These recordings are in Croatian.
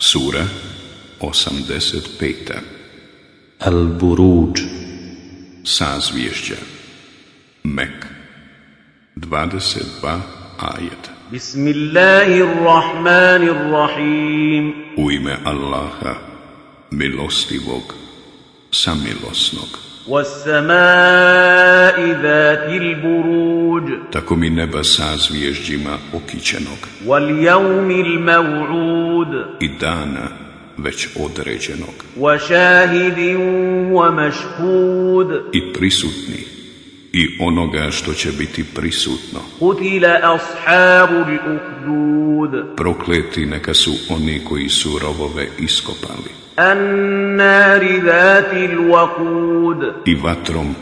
Sura 85. Al-Buruđ Sazvješća Mek 22 ajeta Bismillahirrahmanirrahim U ime Allaha, milostivog, samilosnog. والسماء ذات البروج tako mi neba sa zvježdjima okićenog. I dana već određenog. I prisutni i onoga što će biti prisutno. Prokleti neka su oni koji su rovove iskopali. I vatrom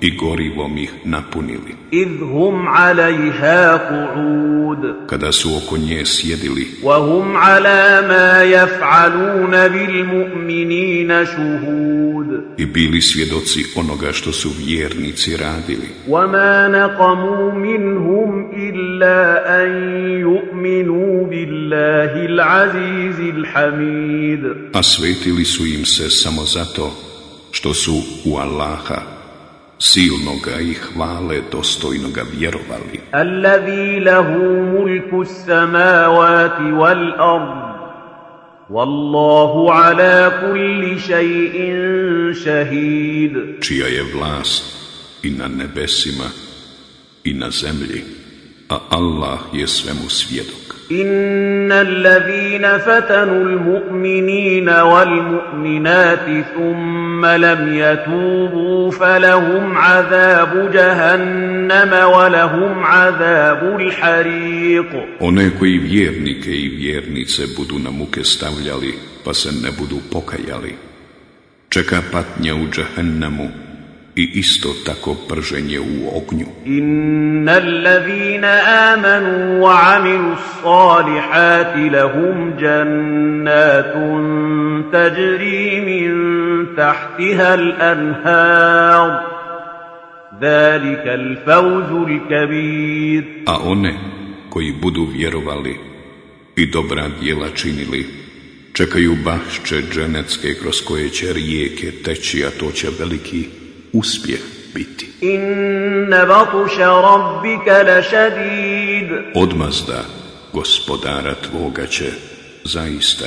i gorivom ih napunili. Idhum alajha qu'ud. Kada su oko nje sjedili. Wa hum ala ma jaf'aluna bil mu'minina shuhud. I bili svjedoci onoga što su vjernici radili. Wa Wama naqamu minhum illa an yu'minu billahi l'azizil hamid. A svetili su im se samo zato što su u Allaha silnoga i hvale dostojnoga vjerovali. Allazi lahu mulku samavati wal ard. Wallahu ala kulli shay'in shahid. Čija je vlast i na nebesima i na zemlji, a Allah je svemu svjedok. إن الذين فتنوا المؤمنين والمؤمنات ثم لم يتوبوا فلهم عذاب جهنم ولهم عذاب الحريق One koji vjernike i vjernice budu na muke stavljali, pa se ne budu pokajali, čeka patnja u džahennamu i isto tako prženje u ognju. Inna allazina amanu wa amilu salihati lahum jannatun tajri min tahtiha al-anhar. Zalika kabir. A one koji budu vjerovali i dobra djela činili, čekaju bašće dženecke kroz koje će rijeke teći, a to će veliki uspjeh biti. Inna batuša rabbika lašadid. Odmazda gospodara tvoga će zaista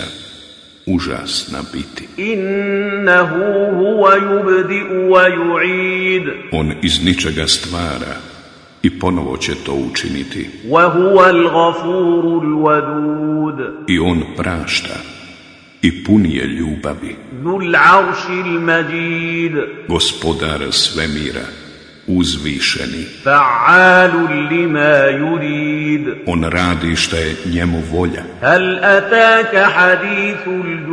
užasna biti. Innahu huwa yubdi'u wa yu'id. On iz ničega stvara i ponovo će to učiniti. Wa huwa al-ghafurul wadud. I on prašta i punije ljubavi. Gospodar svemira, uzvišeni. lima yurid. On radi što je njemu volja. Hal hadithul.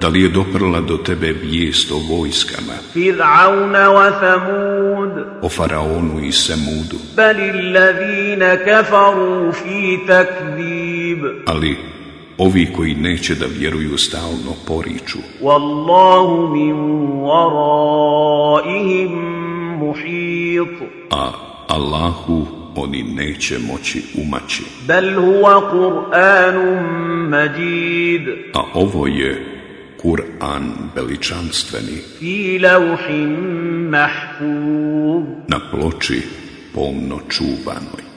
Da li je doprla do tebe vijest o vojskama? Wa Thamud. O faraonu i Semudu. Bal allazina kafaru fi takzib. Ali ovi koji neće da vjeruju stalno poriču. Wallahu min waraihim muhit. A Allahu oni neće moći umaći. Bel huwa Kur'anun majid. A ovo je Kur'an veličanstveni. Fi lauhin mahfuz. Na ploči pomno čuvanoj.